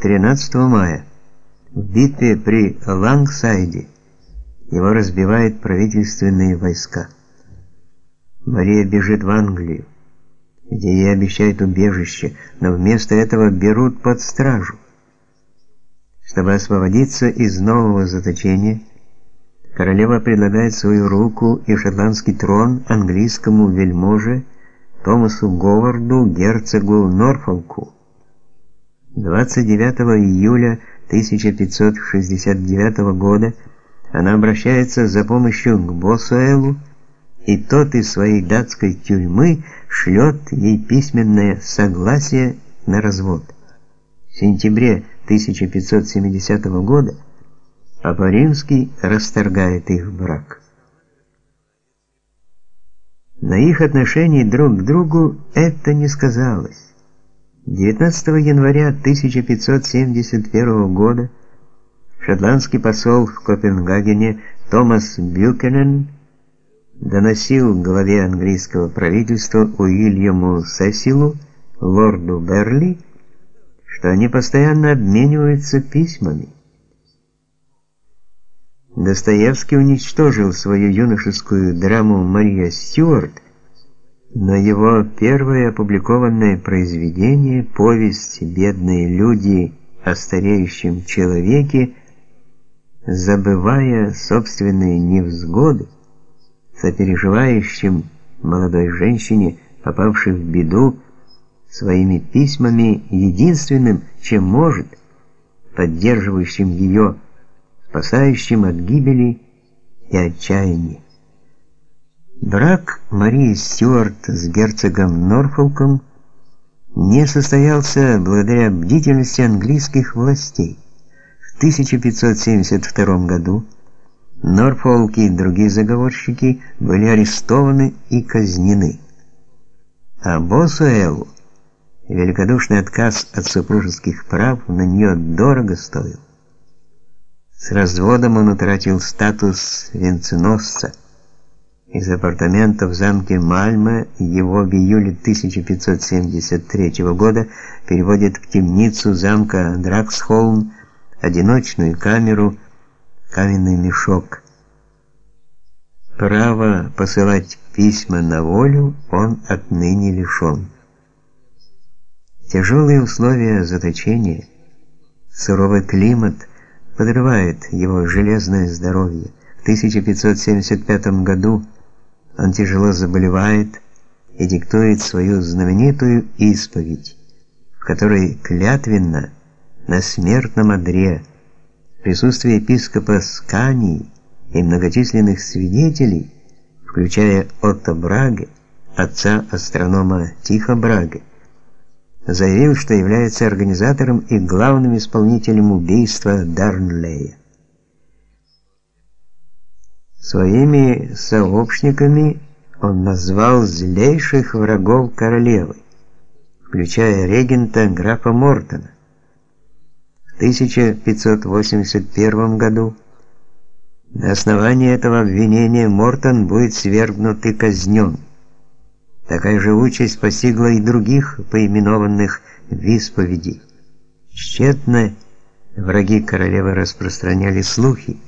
13 мая в битве при Лангсайде его разбивают правительственные войска. Мария бежит в Англию, где ей обещают убежище, но вместо этого берут под стражу. Чтобы освободиться из нового заточения, королева предлагает свою руку и шотландский трон английскому вельможе Томасу Говарду, герцогу Норфолку. 29 июля 1569 года она обращается за помощью к Босуэлу, и тот из своей датской тюрьмы шлет ей письменное согласие на развод. В сентябре 1570 года Папа Римский расторгает их брак. На их отношении друг к другу это не сказалось. 19 января 1571 года шотландский посол в Копенгагене Томас Бюкенен доносил главе английского правительства Уильяму Сесилу, лорду Берли, что они постоянно обмениваются письмами. Достоевский уничтожил свою юношескую драму «Мария Стюарт», но его первое опубликованное произведение, повесть «Бедные люди о стареющем человеке», забывая собственные невзгоды, сопереживающим молодой женщине, попавшей в беду, своими письмами единственным, чем может, поддерживающим ее, спасающим от гибели и отчаяния. Брак Марии Стюарт с герцогом Норфолком не состоялся благодаря бдительности английских властей. В 1572 году Норфолк и другие заговорщики были арестованы и казнены. А Босуэлу великодушный отказ от супружеских прав на нее дорого стоил. С разводом он утратил статус венценосца. Из апартаментов в замке Мальме его в июле 1573 года переводят в темницу замка Драксхолм, одиночную камеру, каменный мешок. Право посылать письма на волю он отныне лишен. Тяжелые условия заточения, суровый климат подрывает его железное здоровье. В 1575 году он тяжело заболевает и диктует свою знаменитую исповедь, в которой клятвенно на смертном одре в присутствии епископа Скании и многочисленных свидетелей, включая Отто Браге, отца астронома Тихо Браге, заявил, что является организатором и главным исполнителем убийства Дарнлея. Своими сообщниками он назвал злейших врагов королевы, включая регента графа Мортона. В 1581 году на основании этого обвинения Мортон будет свергнут и казнен. Такая же участь постигла и других поименованных в исповеди. Тщетно враги королевы распространяли слухи,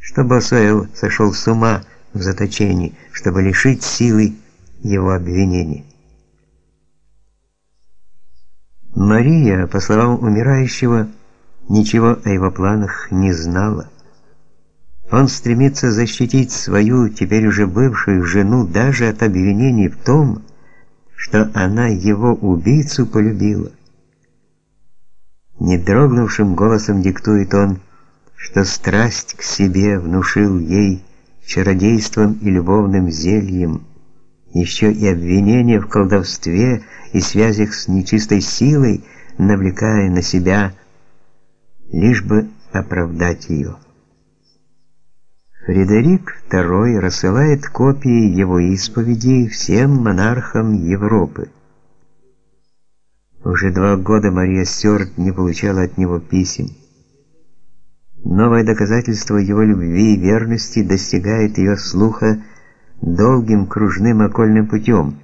что Босуэлл сошел с ума в заточении, чтобы лишить силы его обвинений. Мария, по словам умирающего, ничего о его планах не знала. Он стремится защитить свою, теперь уже бывшую жену даже от обвинений в том, что она его убийцу полюбила. Не дрогнувшим голосом диктует он: что страсть к себе внушил ей чародейством и любовным зельем, еще и обвинение в колдовстве и связях с нечистой силой, навлекая на себя, лишь бы оправдать ее. Фредерик II рассылает копии его исповеди всем монархам Европы. Уже два года Мария Стюарт не получала от него писем. Новое доказательство его любви и верности достигает ее слуха долгим кружным окольным путем.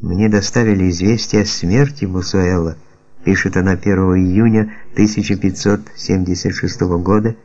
Мне доставили известие о смерти Бусуэла пишет она 1 июня 1576 года,